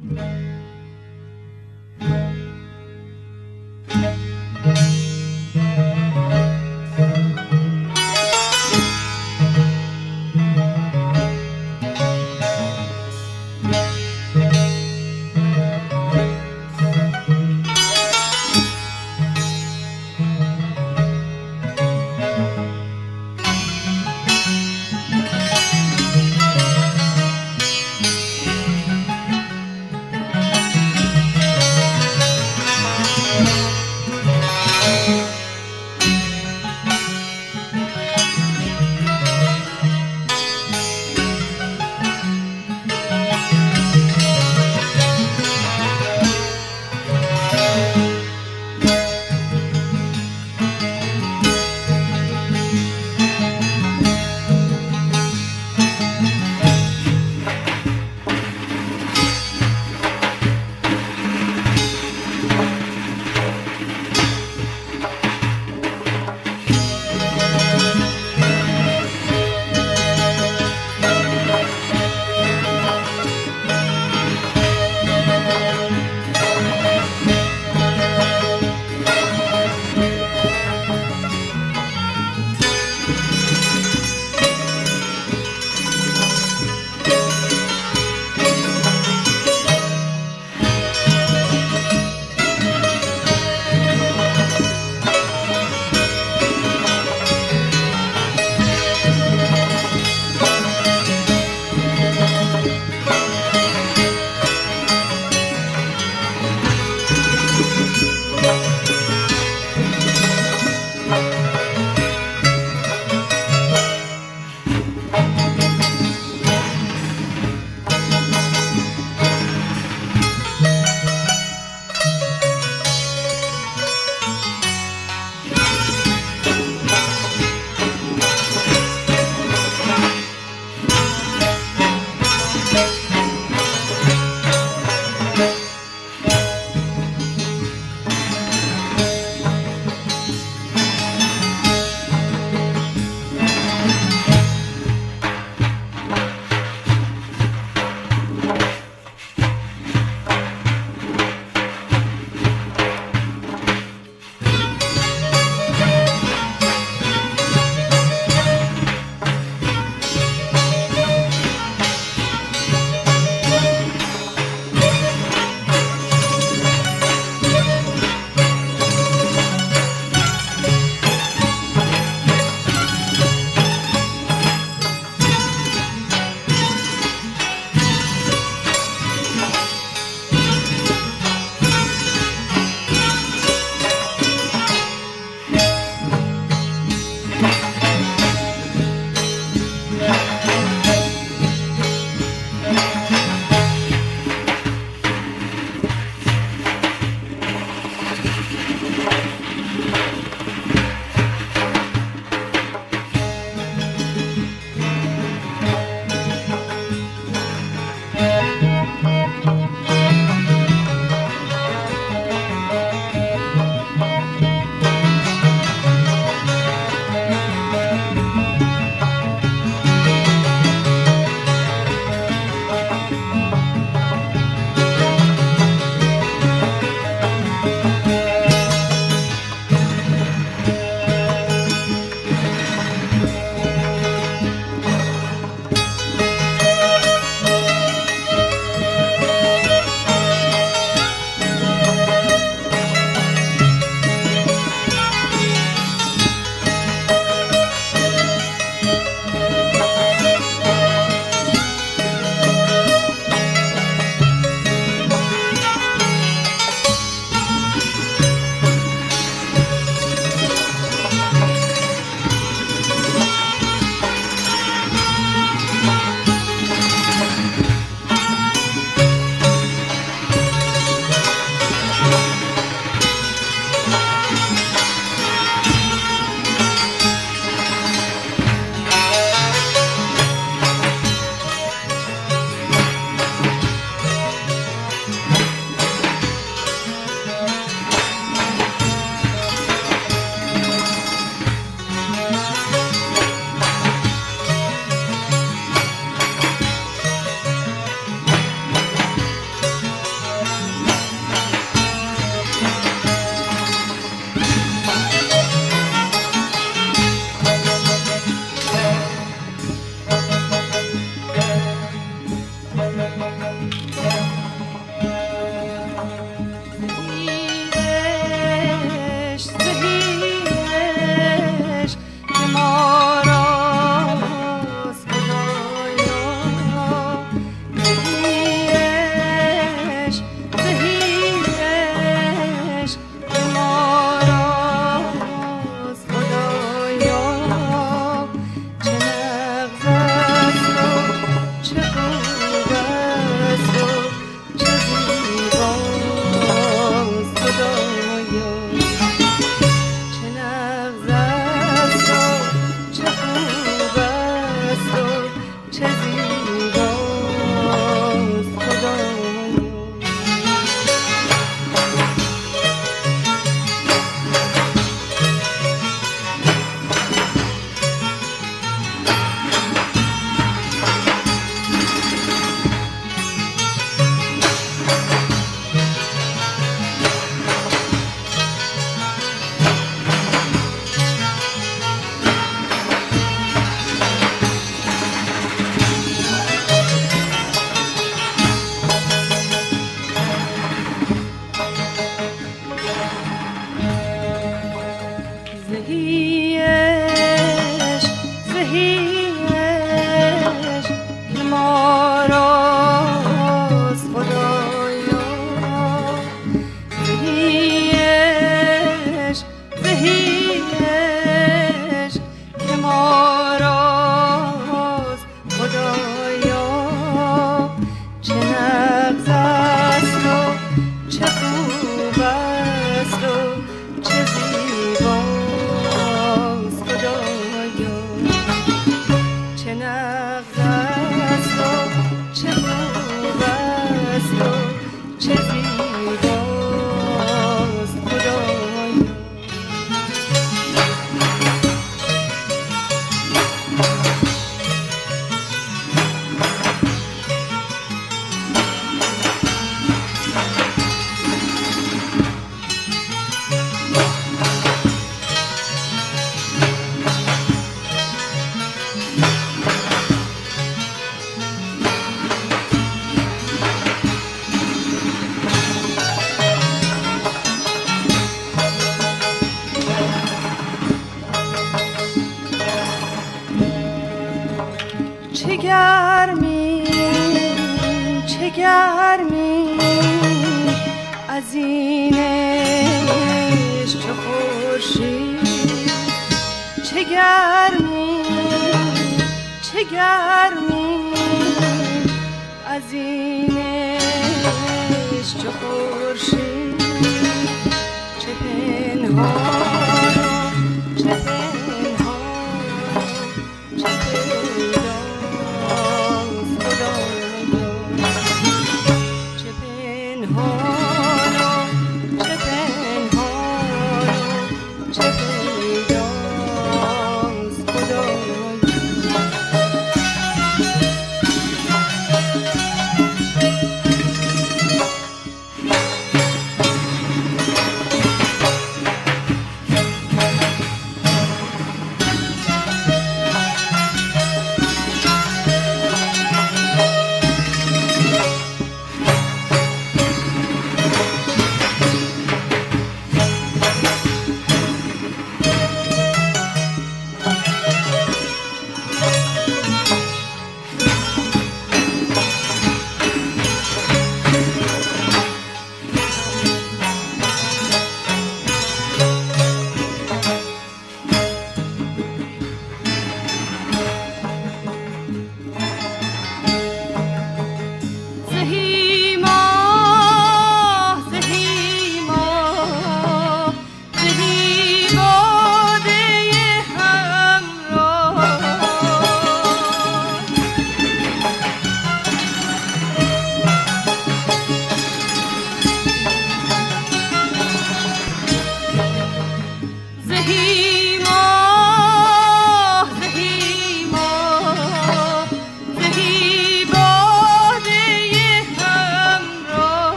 Música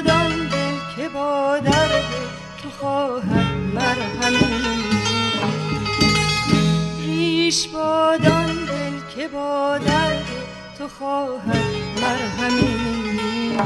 آدم دل که با درد تو خواهد مرهمی ریش باد آن دل که با درد تو خواهد مرهمی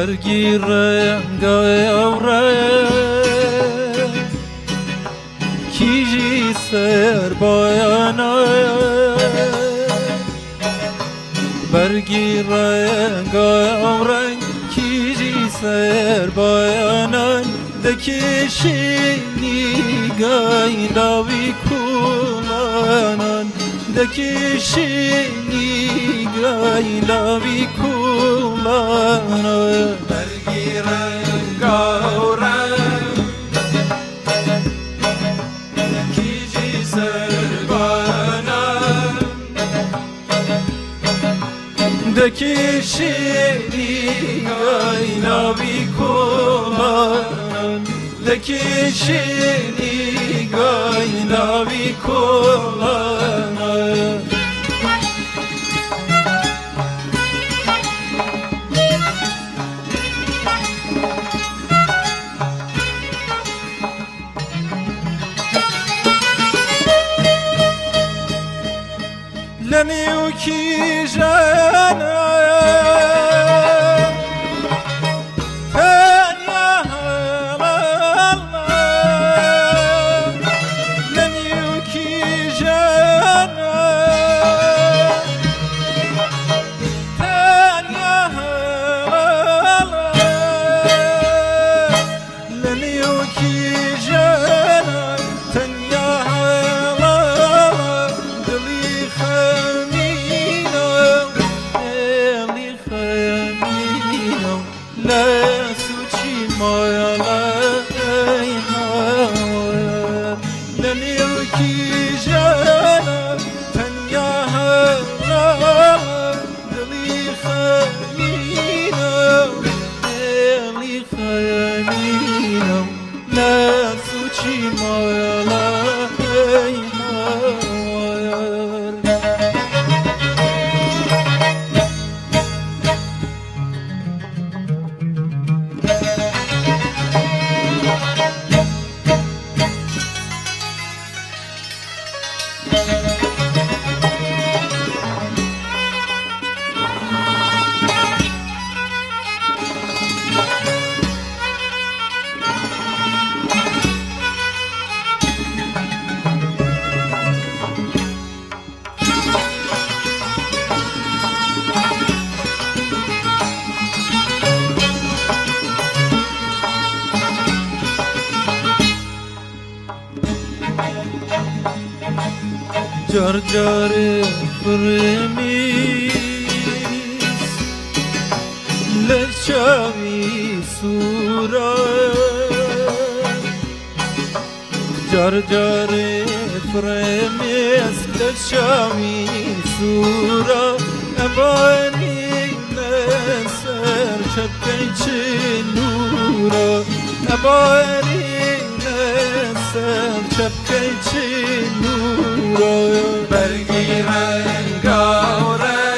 برگیره گایوره کیجی سر بایانه برگیره گایوره کیجی سر بایانه دکشینی گای داوی کولانان دکشینی گای داوی Allah'ın Mergiren gavren Kici serbana Deki şirin ayna bir kolanan Deki şirin bir kolanan जर जर प्रेमी ले सूर जर जर प्रेमेशमी सूर बनी नूर बनी neser çepkey çinura برگیرن گارن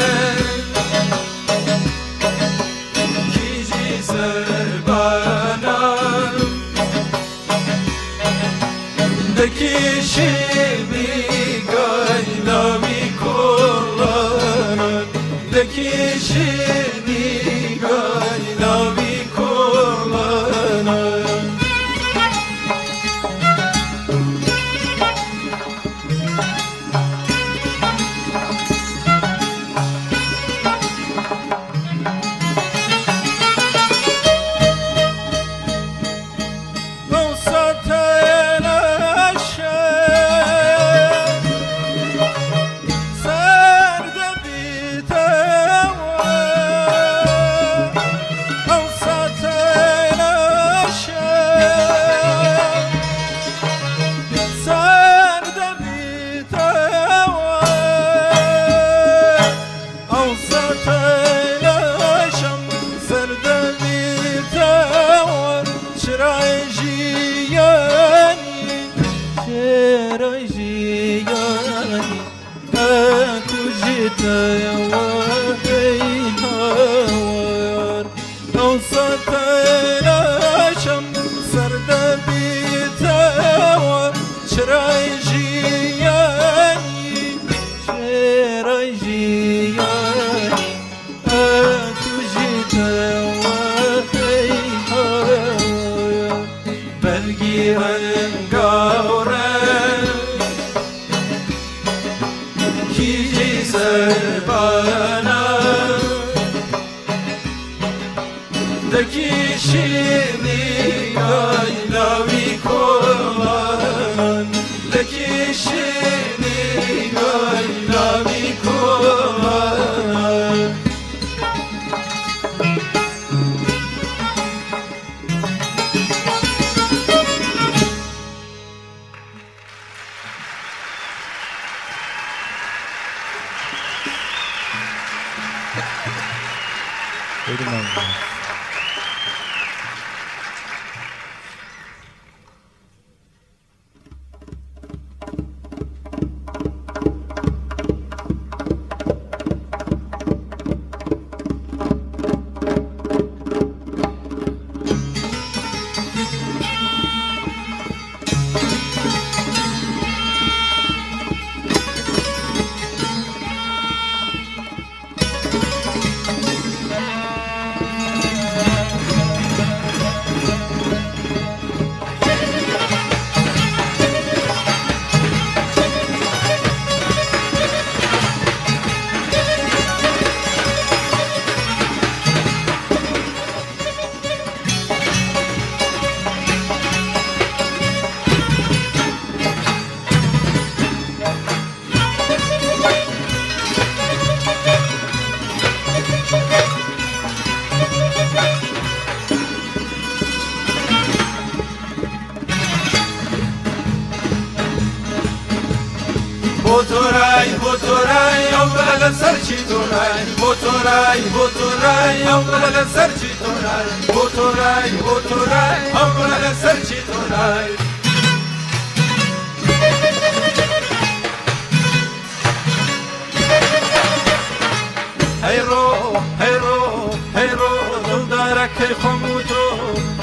دارک خموتو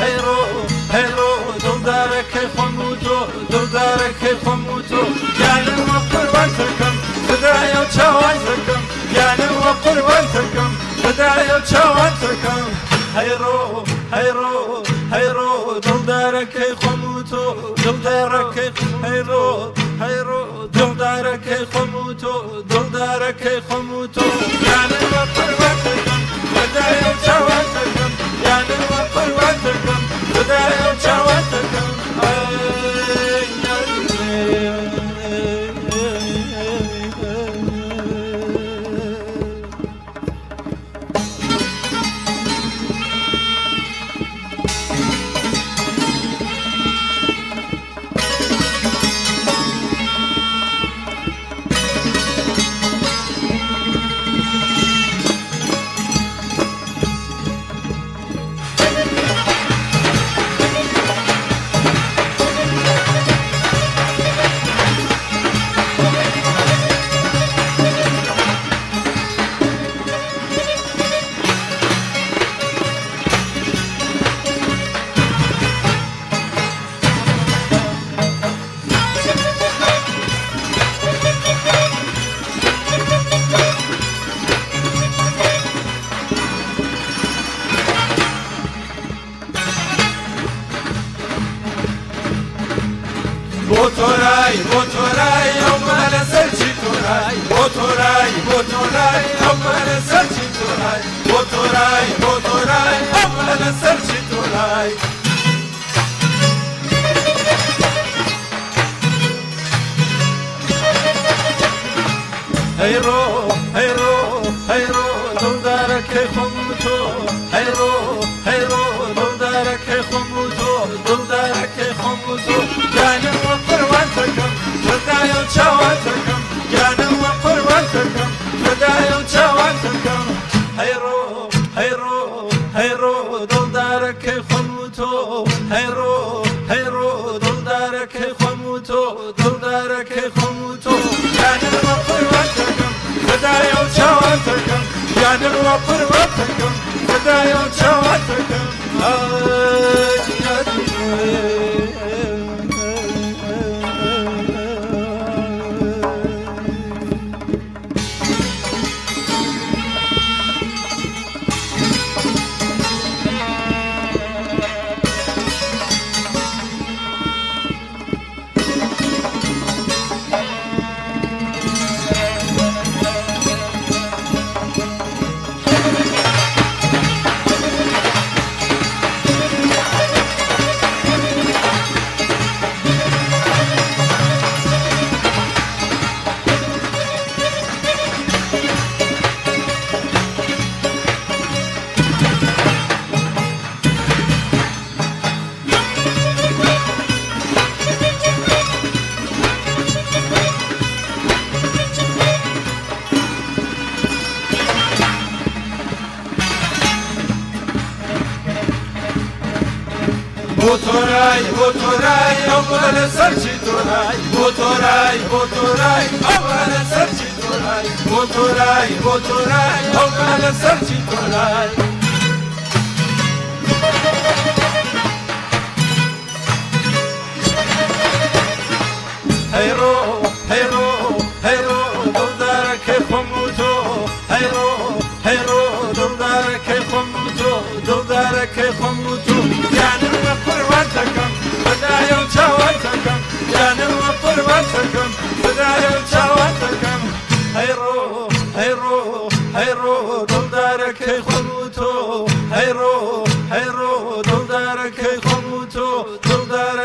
هیرو هیرو دل دارک خموتو دل دارک خموتو یعنی و قربان ترکم بدای و چوان ترکم یعنی و قربان ترکم بدای و چوان ترکم هیرو هیرو هیرو دل دارک خموتو دل دارک هیرو هیرو دل Rutherford, Rutherford, Rutherford, Rutherford, Rutherford, Rutherford, Rutherford, Rutherford,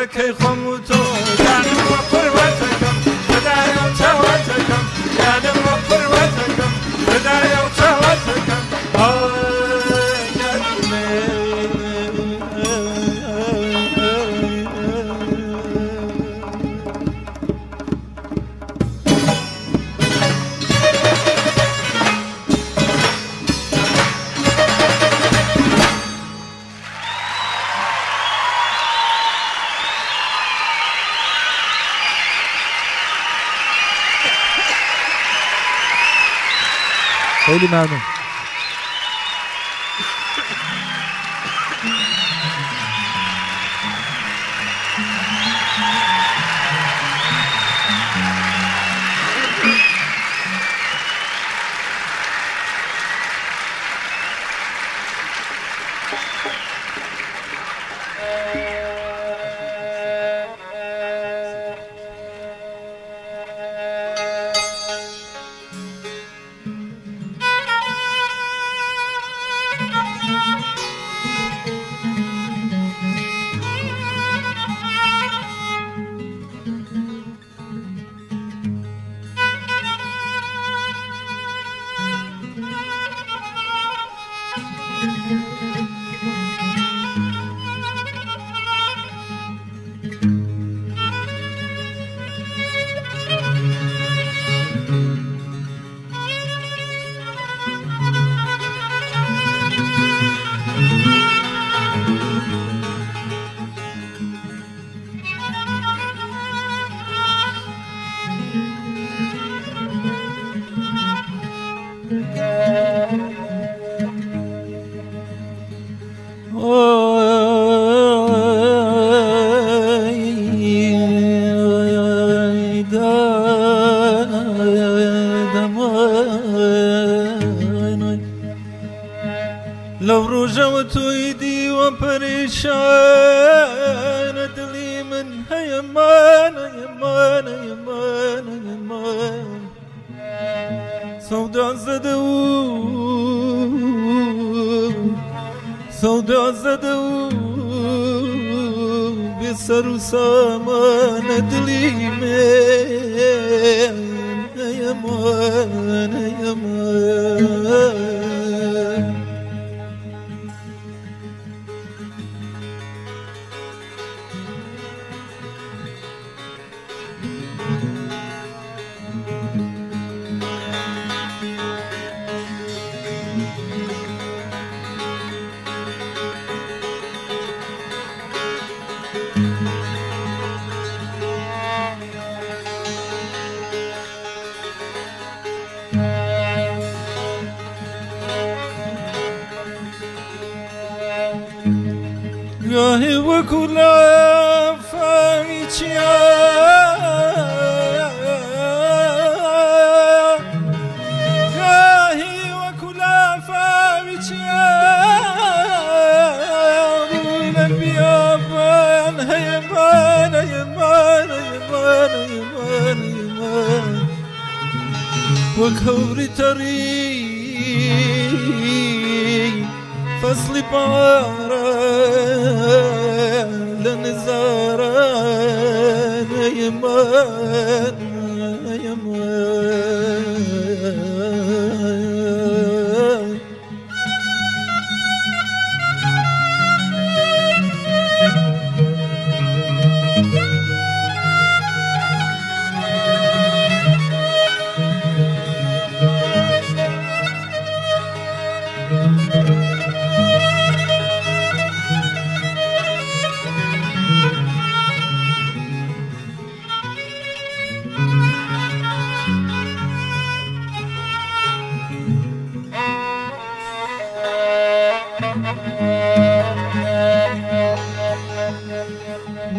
开荒我 namin.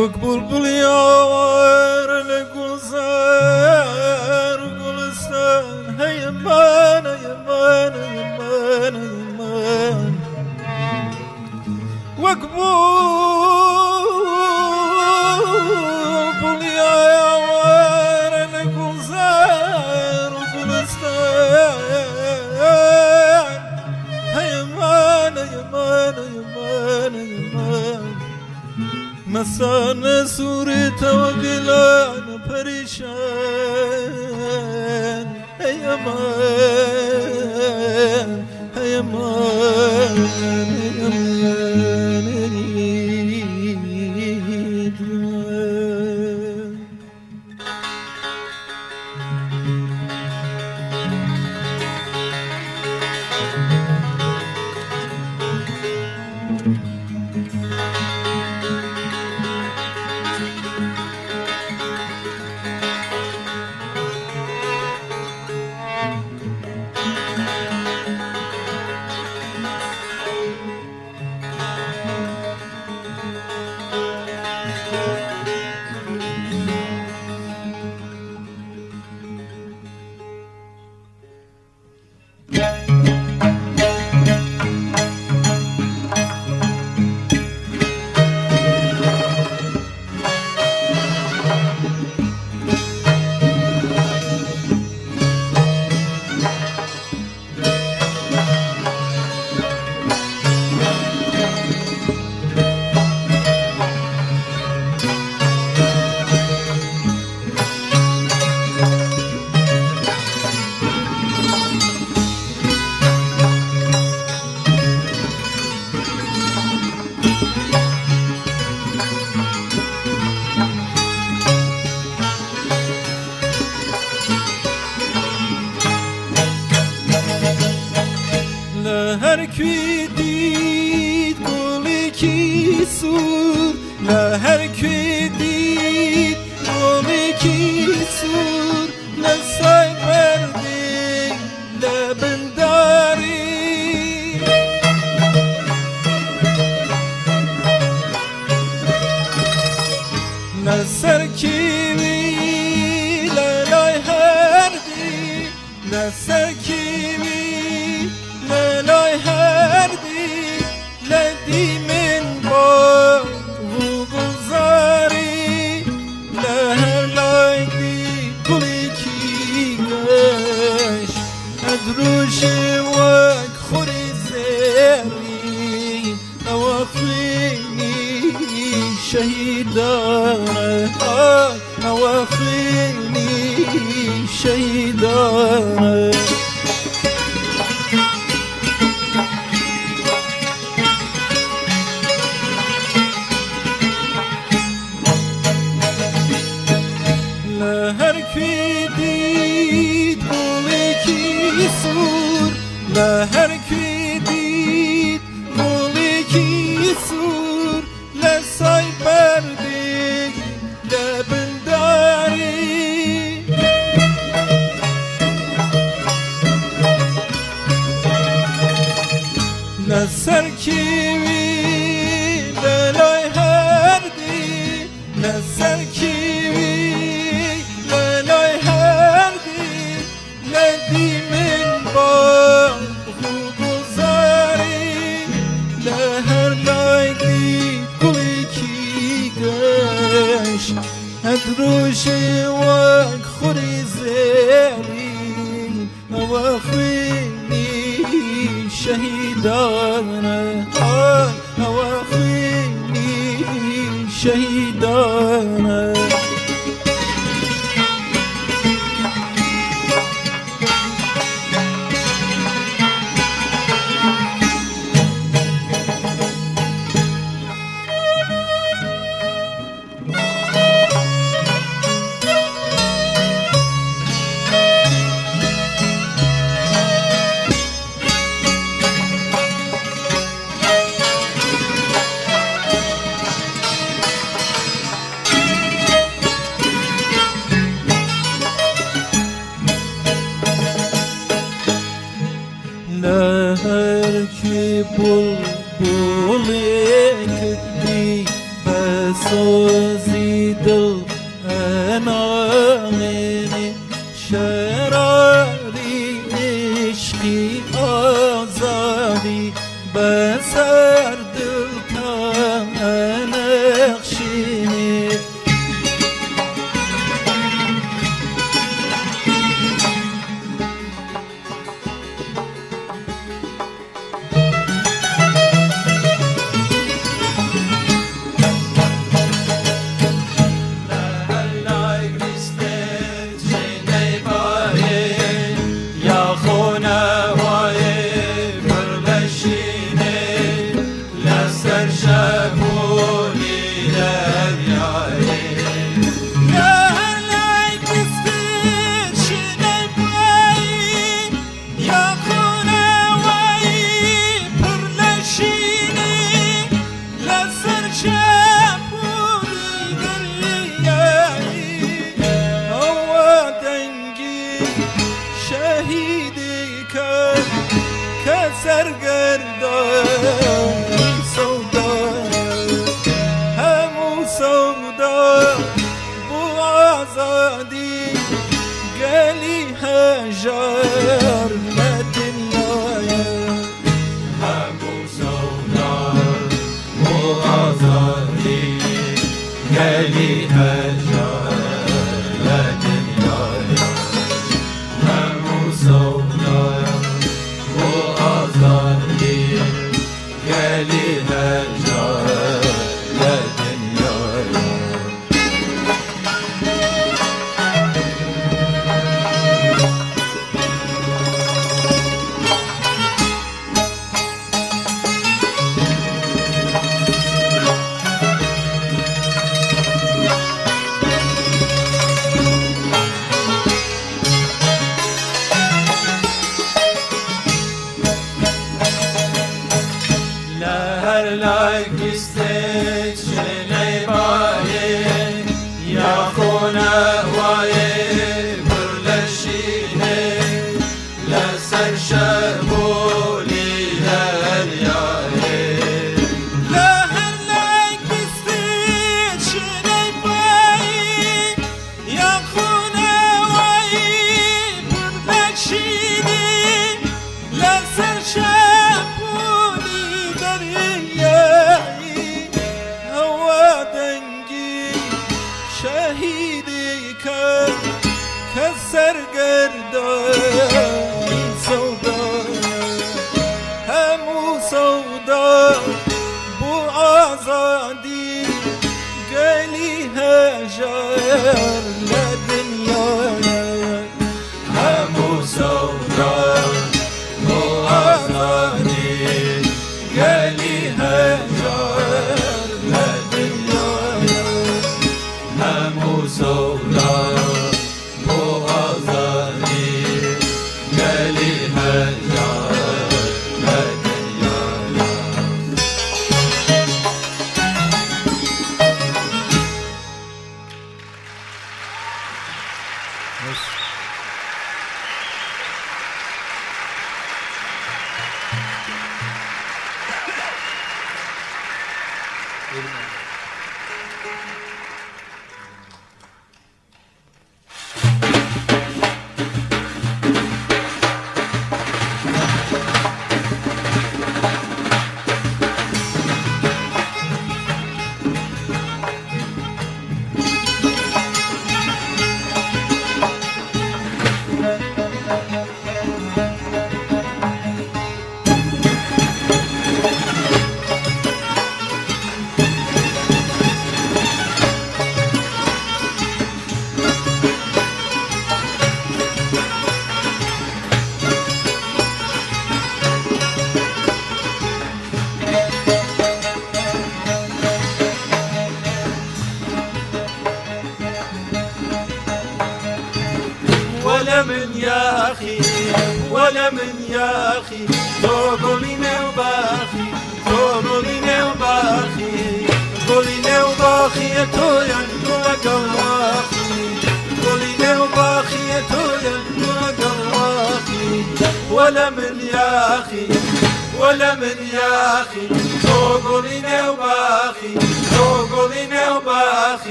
وقبل باليار نقول سار وقول سار هي يمانا يمانا يمانا يمانا وقبل باليار نقول سار وقول سار هي يمانا يمانا يمانا يمانا مسار شهیدانه Amen.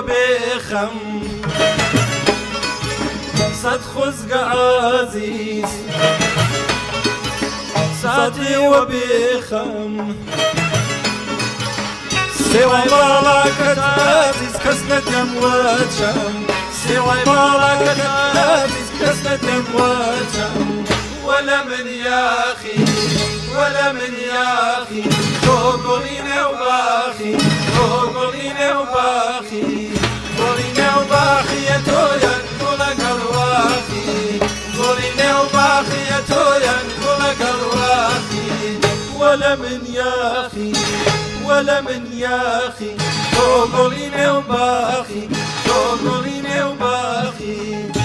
بخم صد خزق عزيز. ساتي وبخم. سوى بركة عزيز كسنة أموات شم. سوى بركة عزيز كسنة أموات شم. ولا من يا أخي ولا من يا أخي. فوق غنى وباخي فوق غنى وباخي. وباخية ينقل كالوافي ظلنا وباخية ينقل ولا من يا أخي ولا من يا أخي ظلنا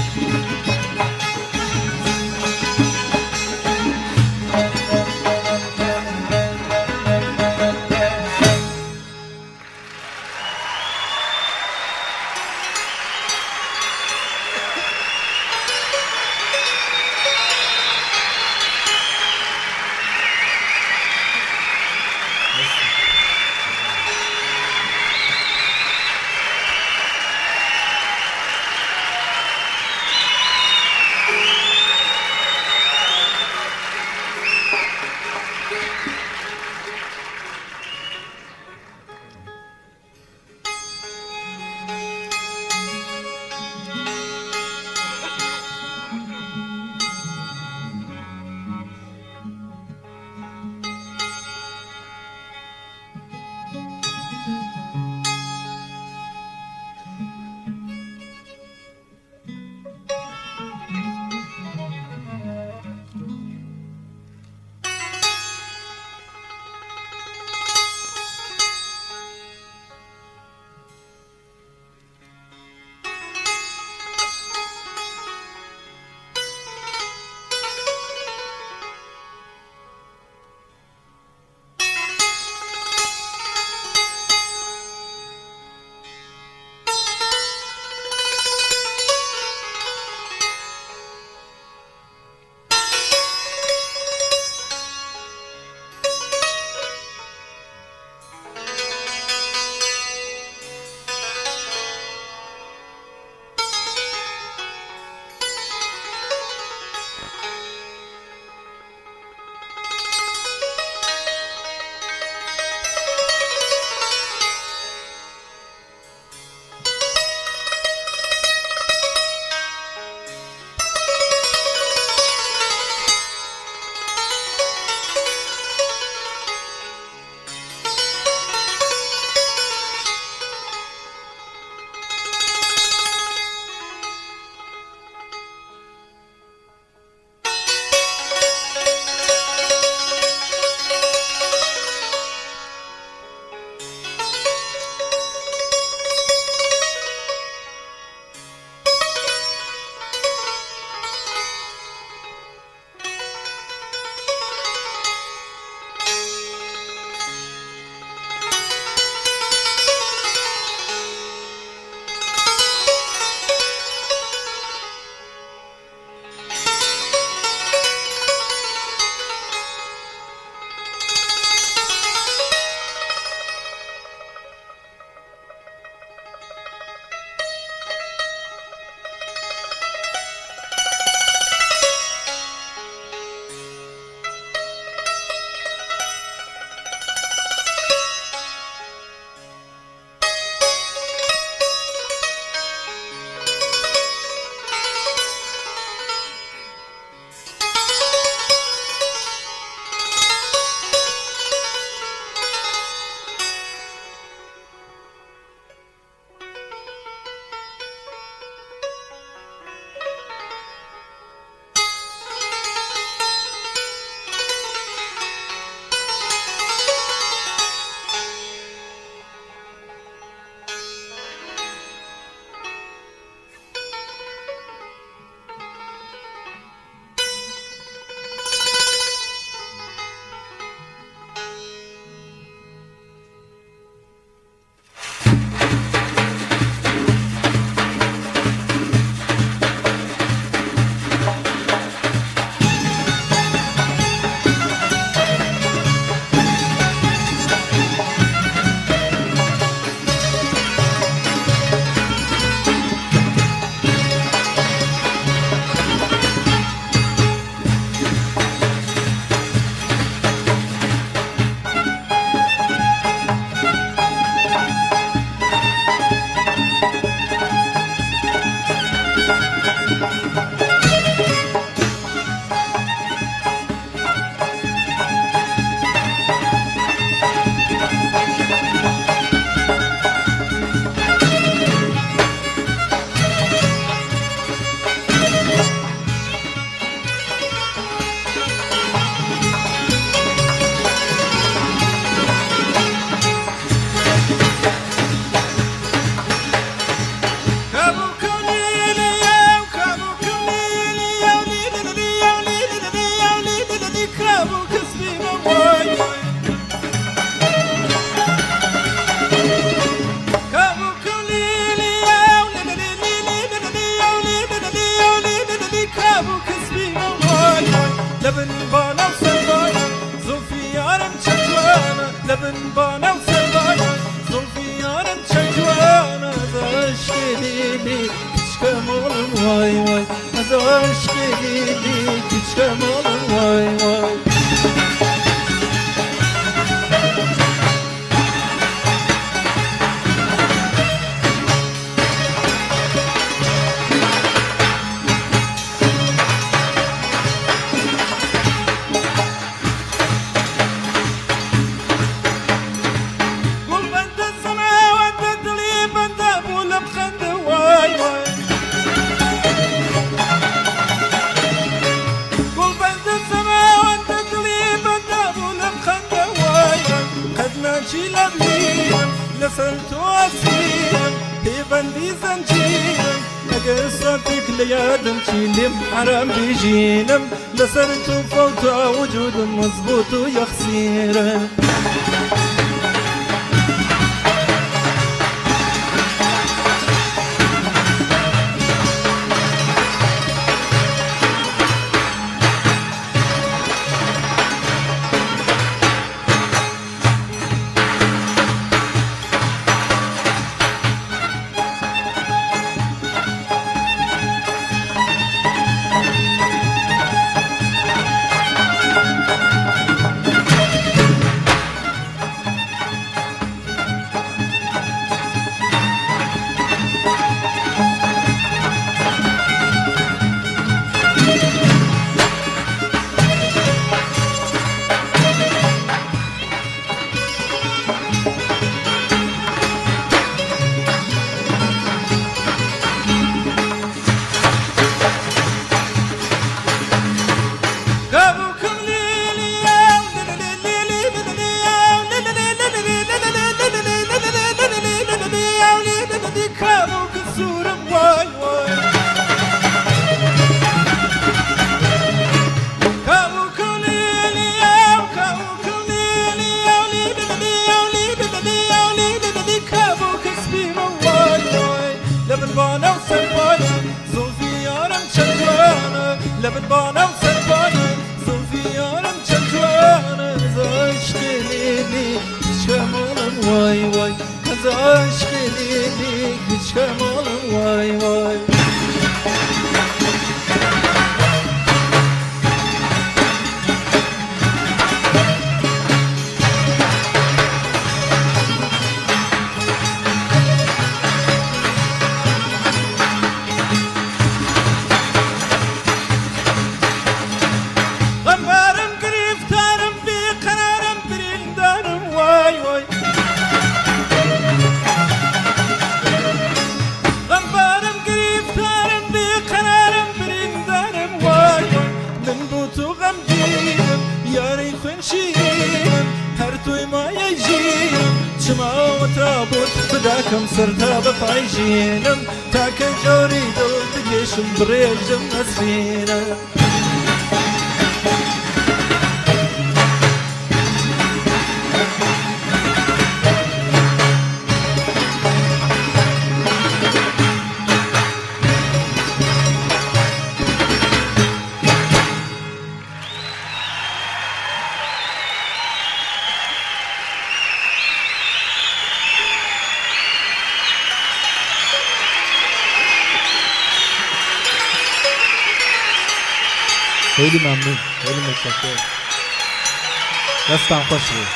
Stan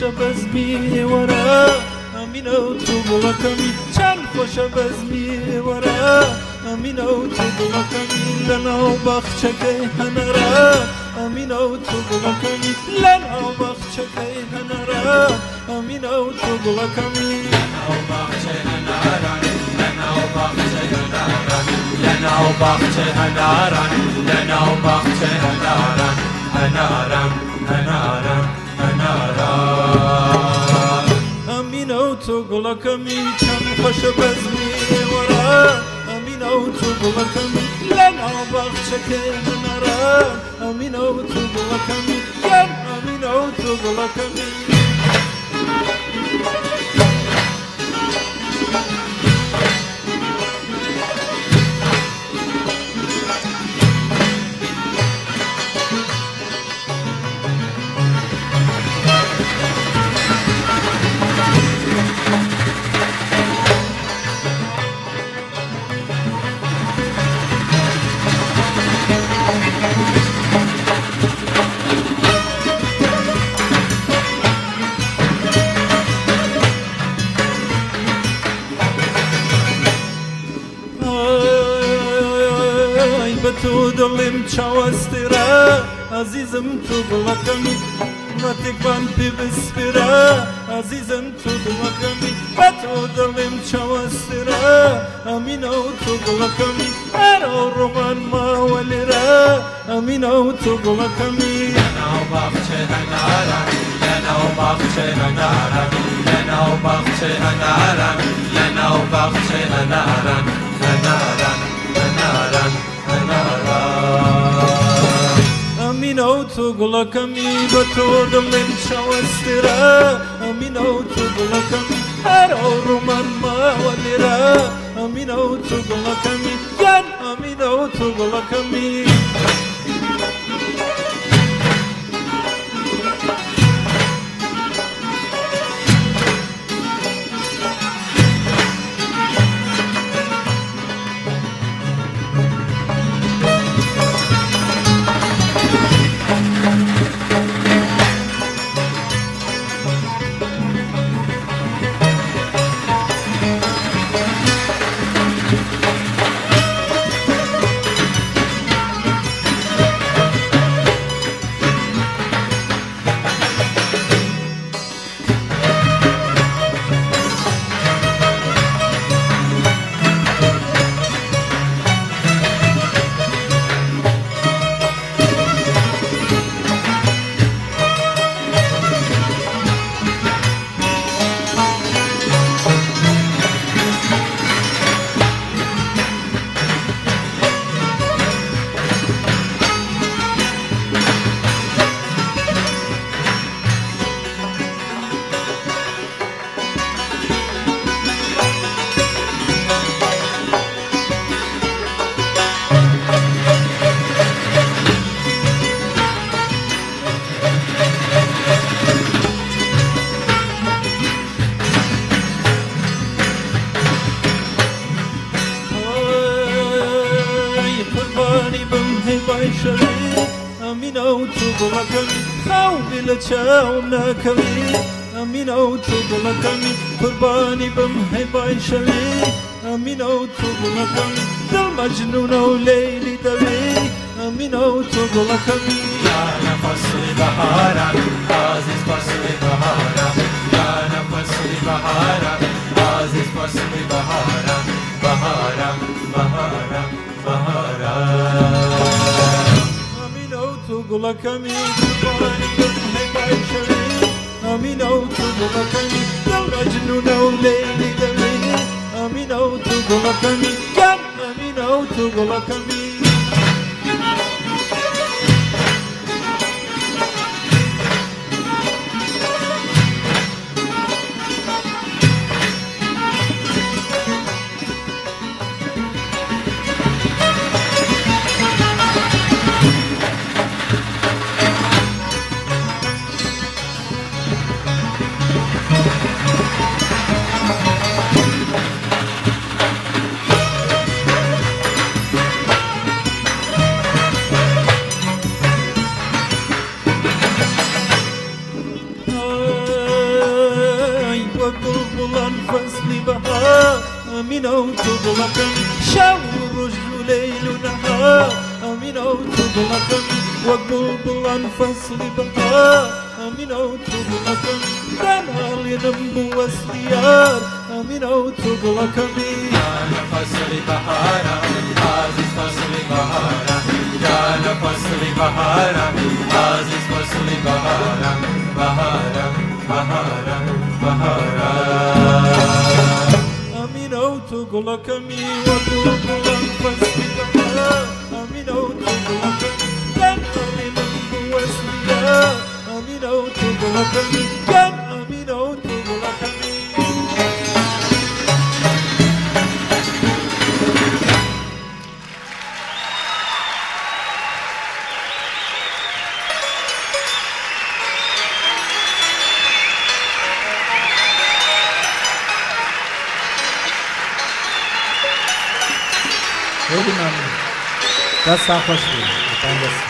چند خوش بزمی ورا. امین أو تو بلکمی چند خوش بزمی ورا امین أو تو بلکمی لنا بخچه که هنرا امین أو تو بلکمی لنا بخچه که هنرا امین أو تو بلکمی لنا بخچه هنرا لنا بخچه هنرا تو گلکمی چند خوش بزمی ورا امین او تو گلکمی لنا بخچه که هنرا امین او تو گلکمی یم امین او تو گلکمی idolem čavastira Azizam tublakami Matikvan pivistira Azizam tublakami Pat odolem čavastira Amina tublakami Ero roman mavalira Amina tublakami Yana o bahçe hanarami Yana o bahçe hanarami Yana o bahçe hanarami Yana o bahçe hanarami Hanarami امین او تو گلکمی به تو دلم شوسترا امین او تو گلکمی هر او من ما ولیرا امین او تو گلکمی ین امین او تو گلکمی خاو بل چاو نکوی امین او تو گلکمی قربانی بم هیبای شوی امین او تو گلکمی دل مجنون او لیلی دوی امین او تو گلکمی يا فصل بهارا عزيز فصل بهارا يا فصل بهارا عزيز فصل بهارا بهارا بهارا بهارا امین او تو گلکمی قربانی بم هیبای Amina oturdu makami Gel Mecnun'e leyli de don't oturdu makami Gel Amina oturdu makami امین او تو گلکمی أمينة وتضلكم شاور رجل ليل ونهار أمينة وتضلكم وقلب الأنفس لبهار أمينة وتضلكم دمها لنم وسديار أمينة وتضلكم جانا فصل بهارا عزيز فصل بهارا جانا فصل بهارا عزيز فصل بهارا بهارا بهارا بهارا أمينة وتضلكم وقلب الأنفس لبهار أمينة وتضلكم دمها لنم وسديار أمينة وتضلكم كم أمينة That's our question.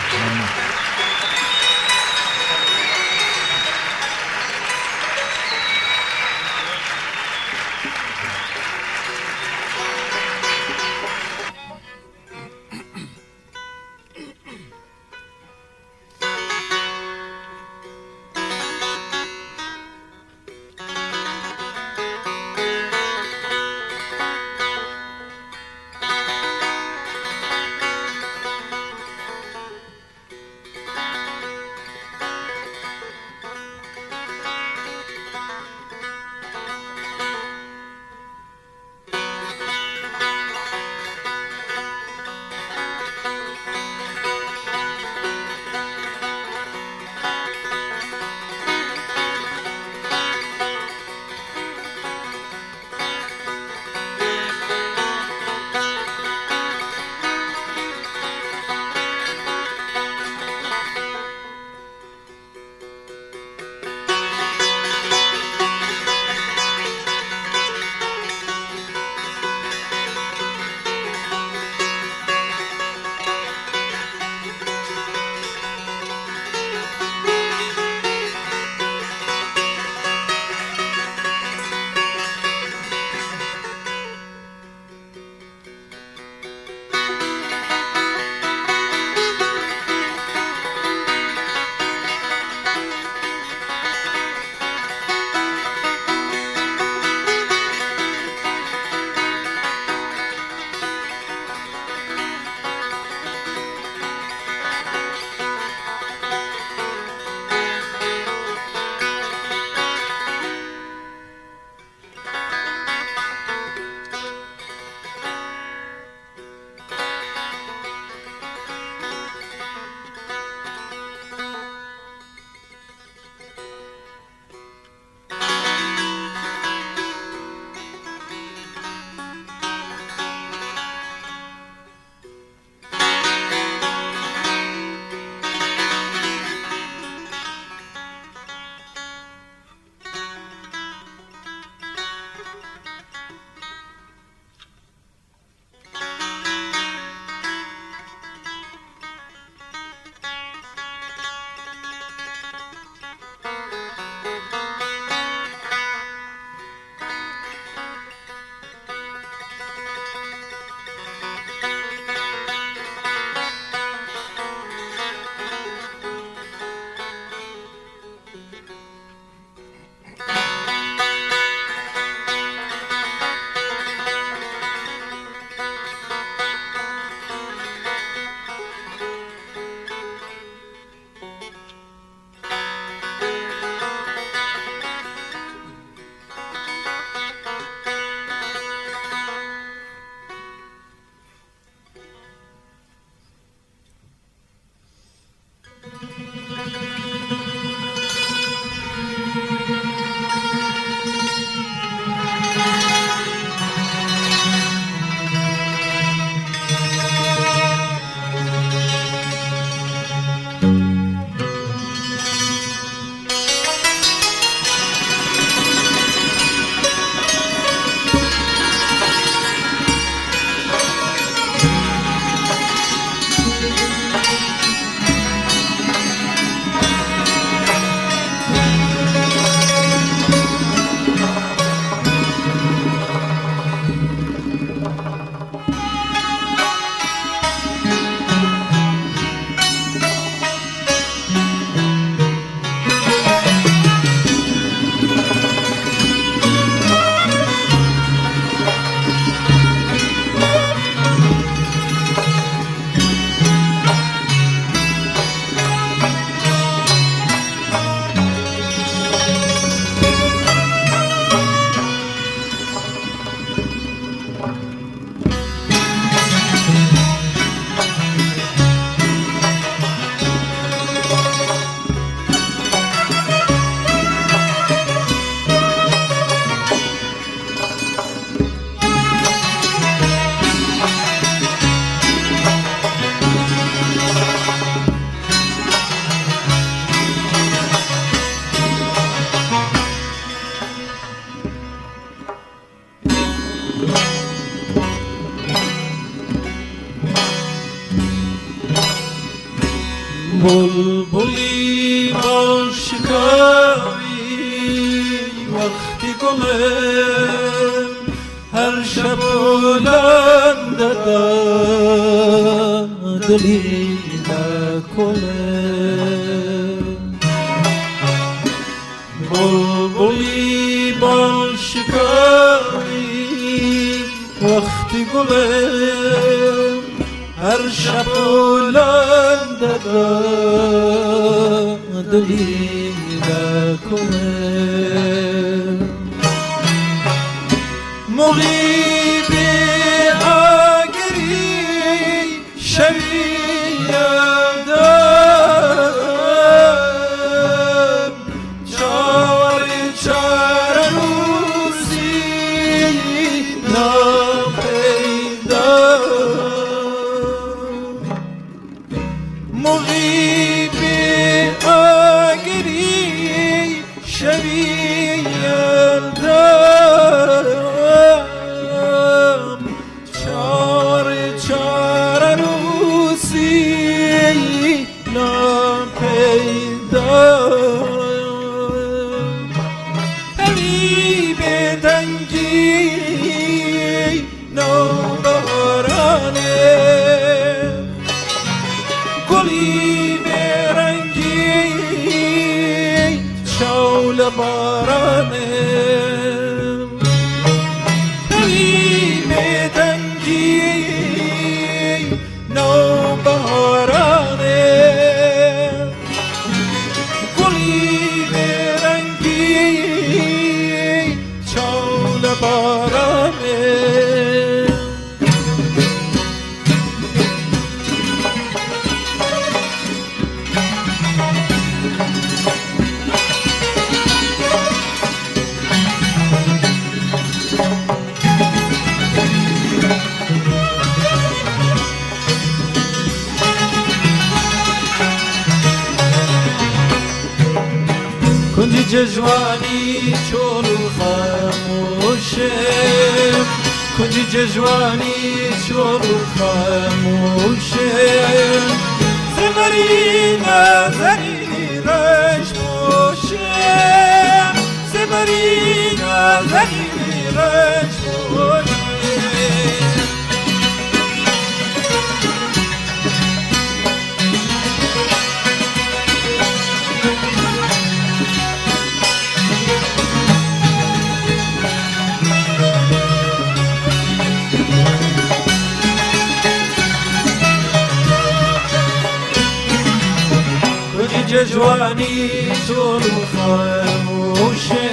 جواني شور وخاموشين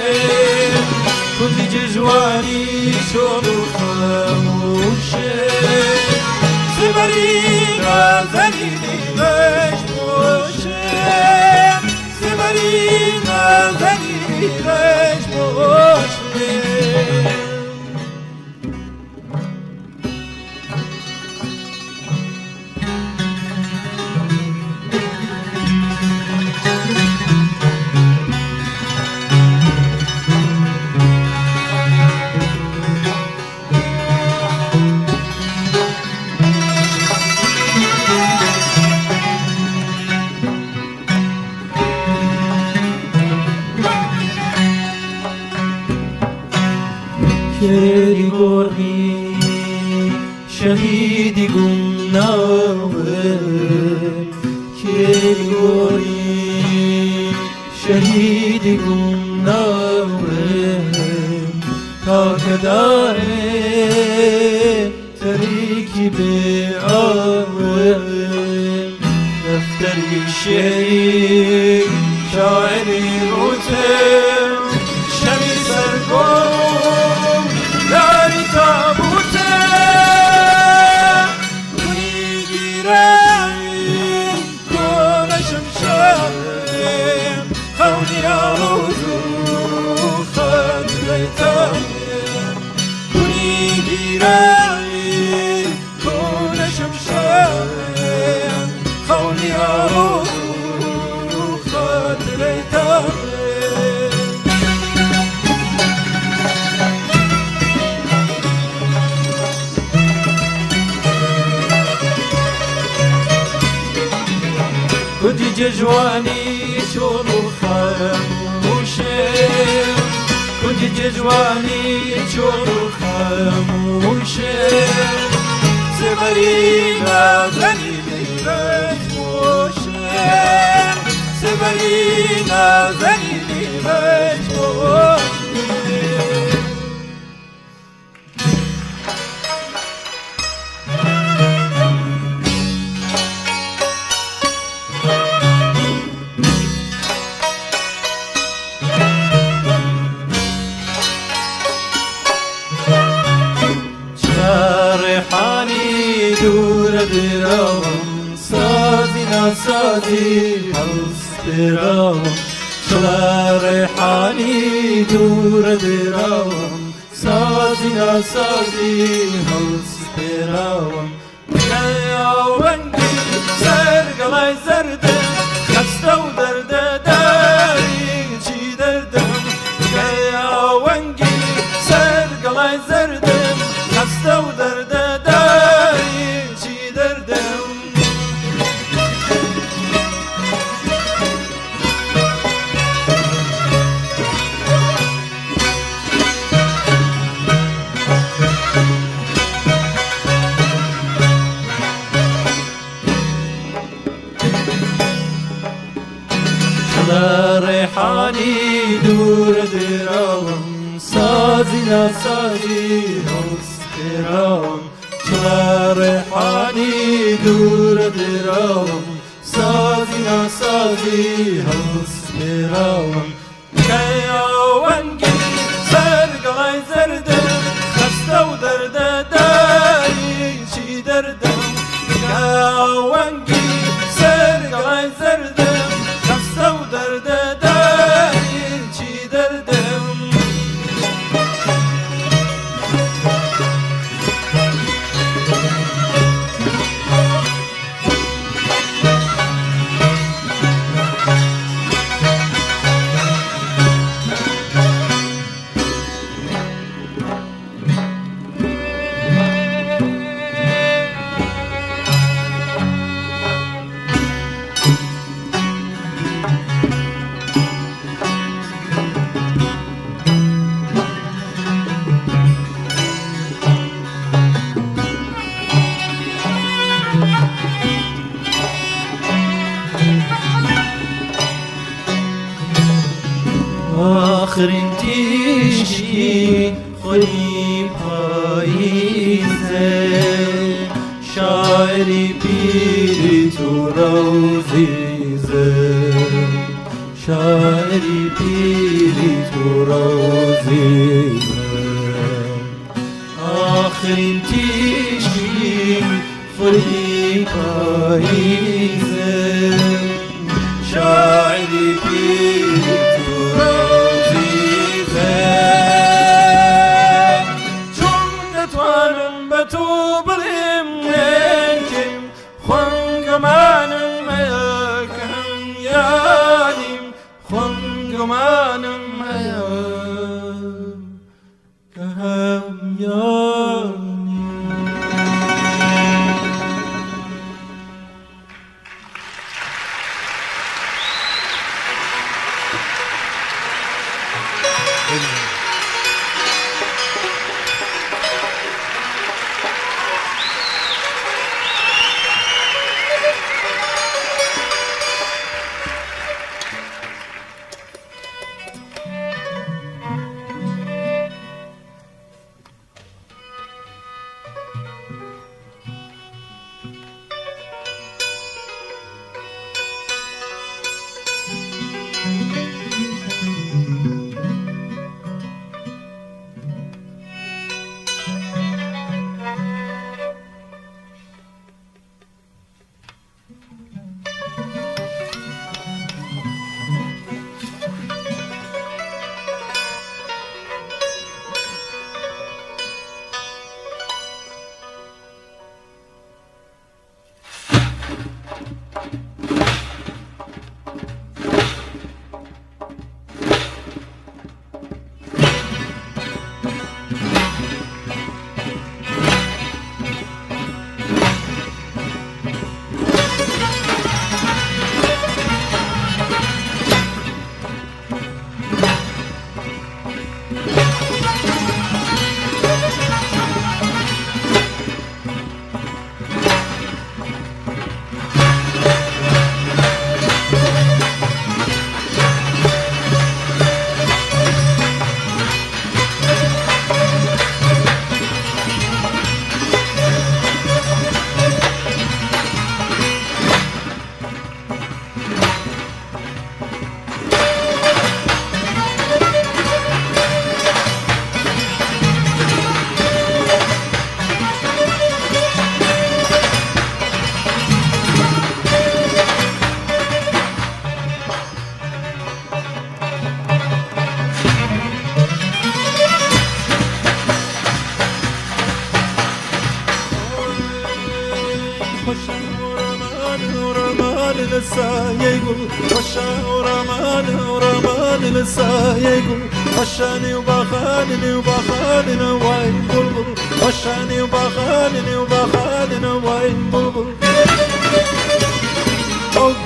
كنت جواني شور وخاموشين زمرين غزليني مجموشين زمرين غزليني مجموشين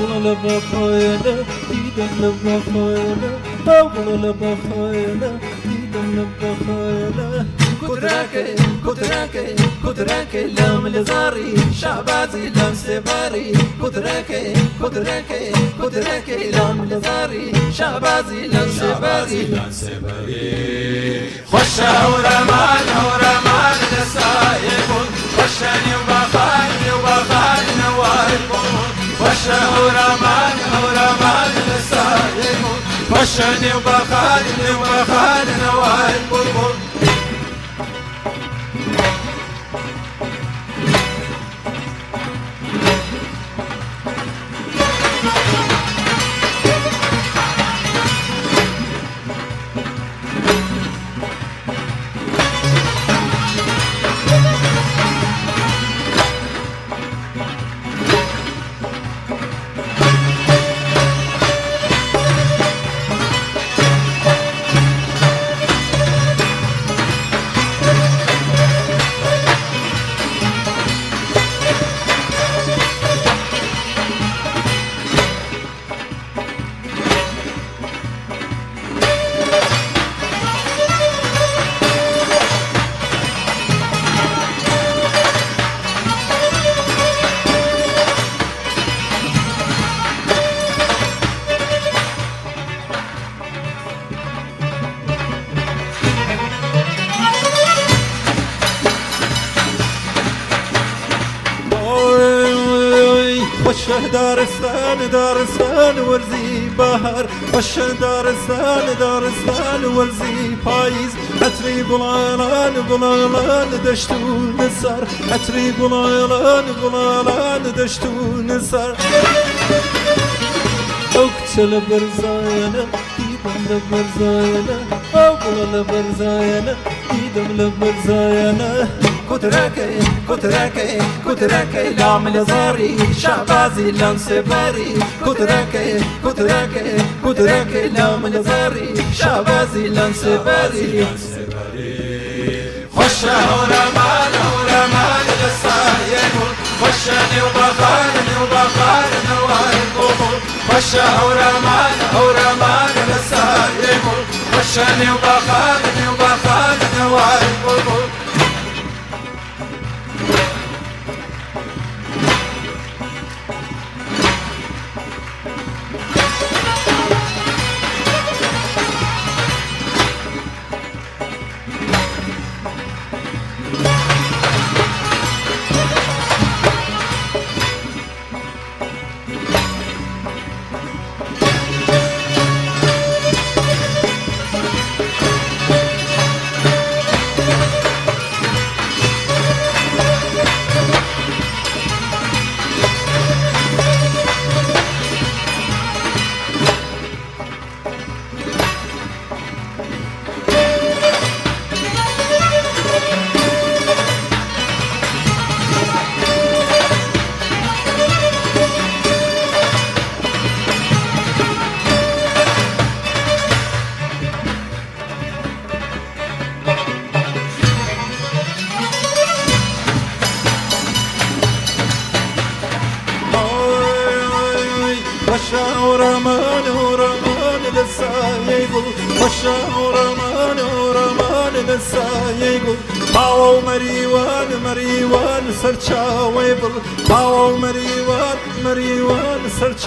أقول لبخايلة إيدا لبخايلة أقول لبخايلة إيدا لبخايلة كدراكي كدراكي كدراكي لام لزاري شعبازي لام سباري كدراكي كدراكي كدراكي لام لزاري شعبازي لام سباري خشا ورمان ورمان لسايبون خشاني وبخاني وبخاني نوايبون خشا ورمان ورمان لسايبون خشاني وبخاني وبخاني نوايبون وشه دارستان ورزی بهار وشه دارستان دارستان ورزی پاییز. عطری بلالان بلالان دشتو نسر عطری بلالان بلالان دشتو نسر اقتل برزاينه ايدم لبرزاينه أقول لبرزاينه ايدم لبرزاينه كتراكي كتراكي كتراكي لام لزاري شعبازي لام سباري كتراكي كتراكي كتراكي لام لزاري شعبازي لام سباري خشا ورمان ورمان لسايم خشاني وبخاني وبخاني وارقوم خشا ورمان ورمان لسايم خشاني وبخاني وبخاني وارقوم وشا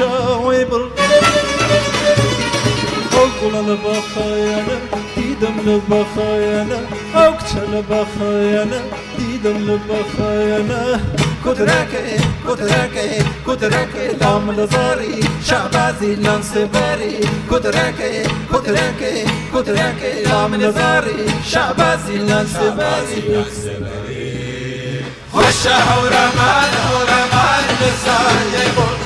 مريوان سرچا ويبل أقول لبخايانا ديدم لبخايانا أقتل لبخايانا ديدم لبخايانا كتراكي كتراكي كتراكي لام لزاري شعبازي لام سباري كتراكي كتراكي كتراكي لام لزاري شعبازي لام سباري خشا ورمان ورمان لسايبون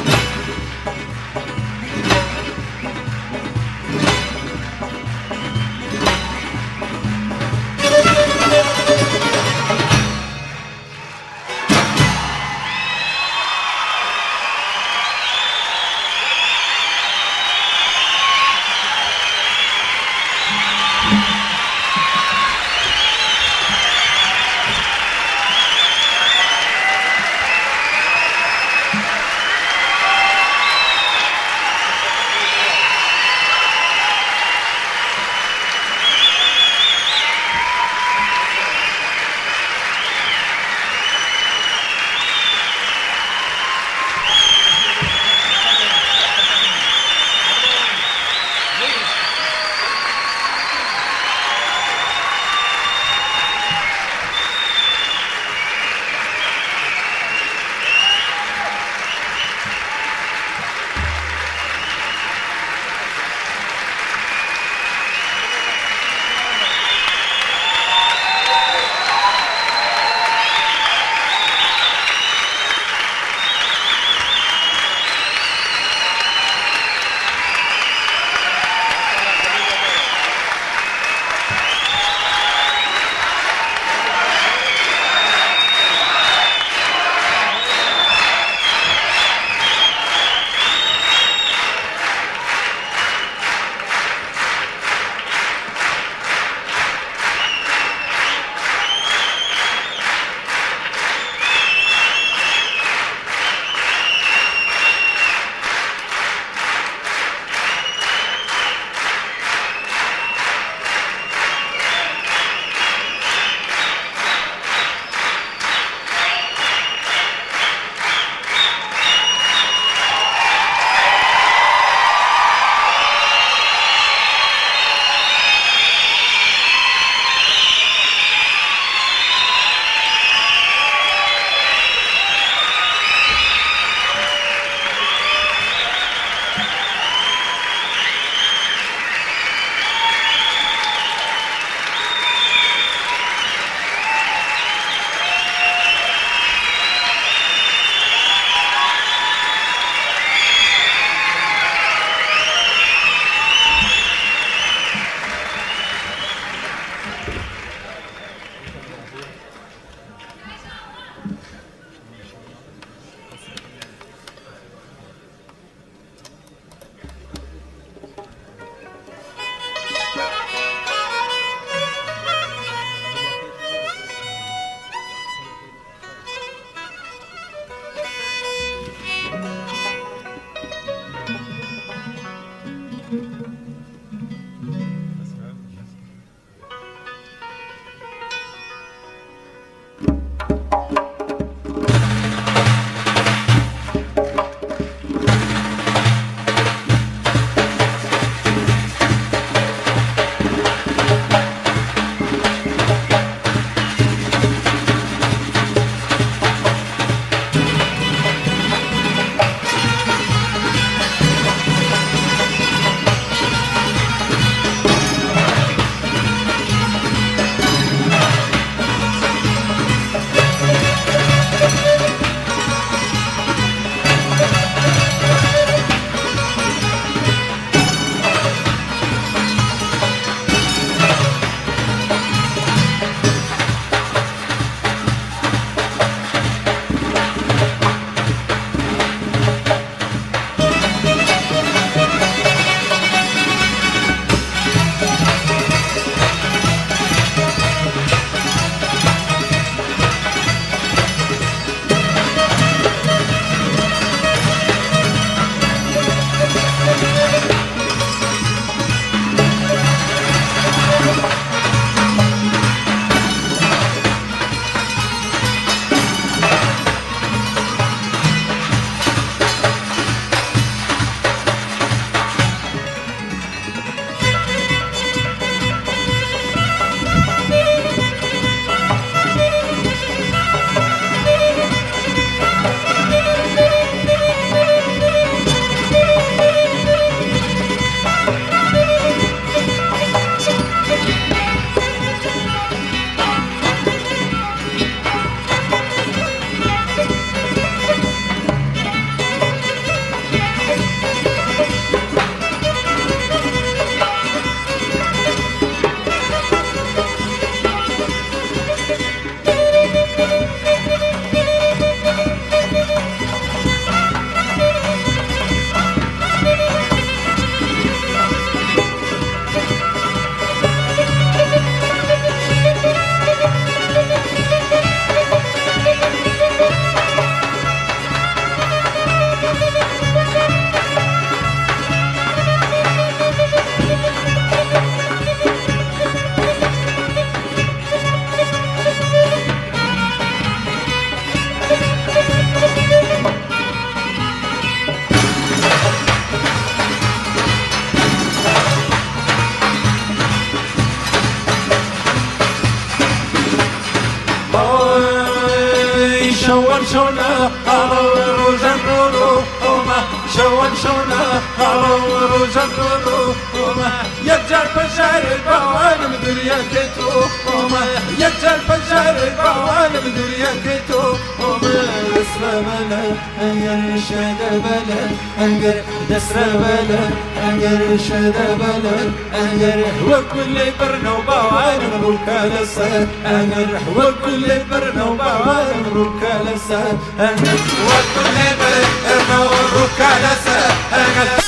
شونا هارو جنورو وما شون شونا هارو جنورو وما يجر بشار البوان بدنيا كتو وما يجر بشار البوان بدنيا كتو وما دسر بلا أنجر شد بلا أنجر دسر بلا. انجر شد بلا انجر وكل برنو بوان روكا لسا انجر وكل برنو بوان روكا لسا انجر وكل برنا وركالسة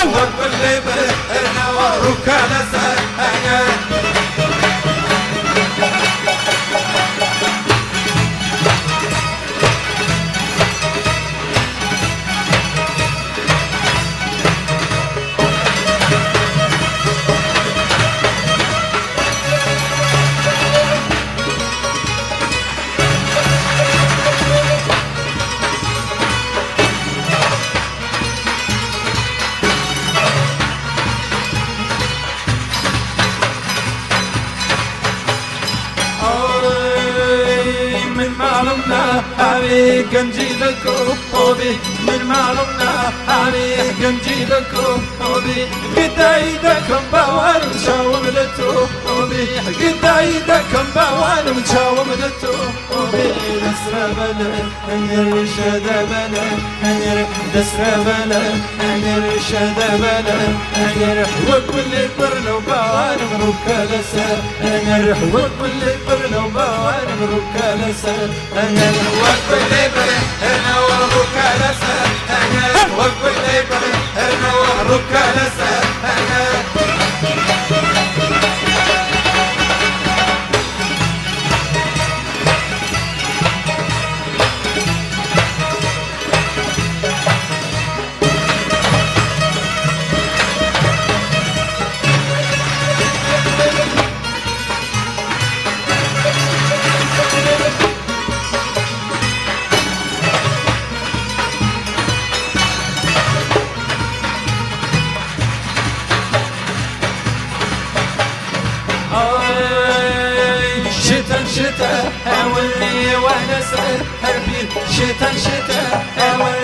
وكل برنا وركالسة أوي علي جنجي لكو أوبي من معلومنا علي جنجي لكو أوبي قداي دكم باوان مشاوم لتو أوبي قداي دكم باوان مشاوم لتو أوبي دسرة بلا أنير شدا بلا أنير دسرة بلا أنير شدا بلا أنير برنو باوان مروكا لسا أنير وكل برنو باوان مروكا لسا أنير وكل برنا وركالسة وكل برنا وركالسة آي شتا هولي وأنا سر هربير شتا شتا.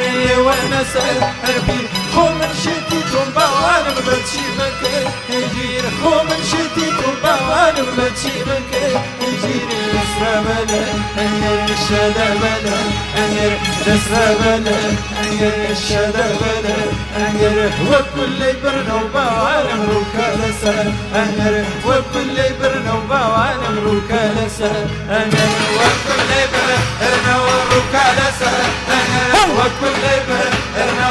هولي وأنا سر هربير خو من شتي تنبا وأنا مبتشي مكي هجير خو من شتي تنبا وأنا مبتشي مكي هجير اسرى بلا أنير الشدا بلا أنير تسرى بلا أنير الشدا بلا أنير وكل برنو باوانا مروكا لسا أنير وكل برنو باوانا مروكا لسا أنير وكل برنا وركالسة وكل برنا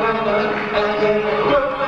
i'm gonna you.